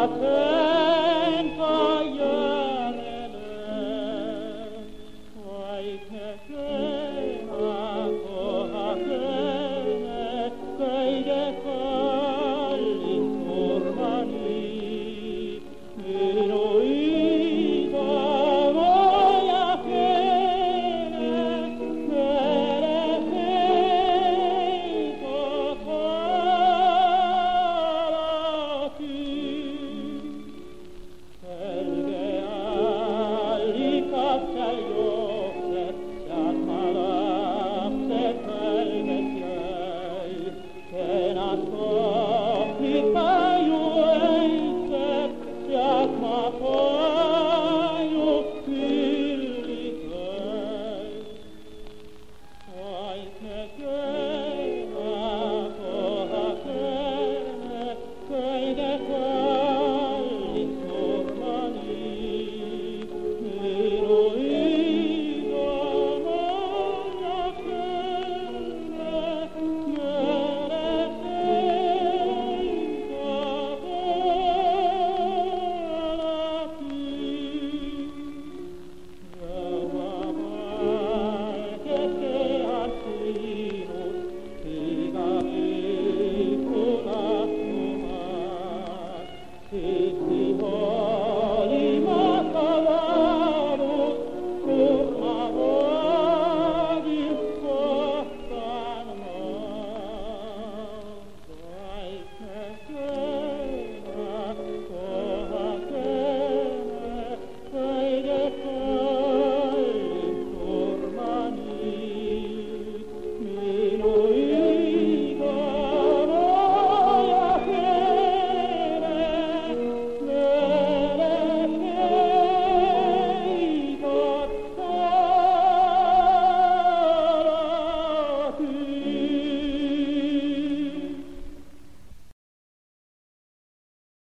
Vater. oh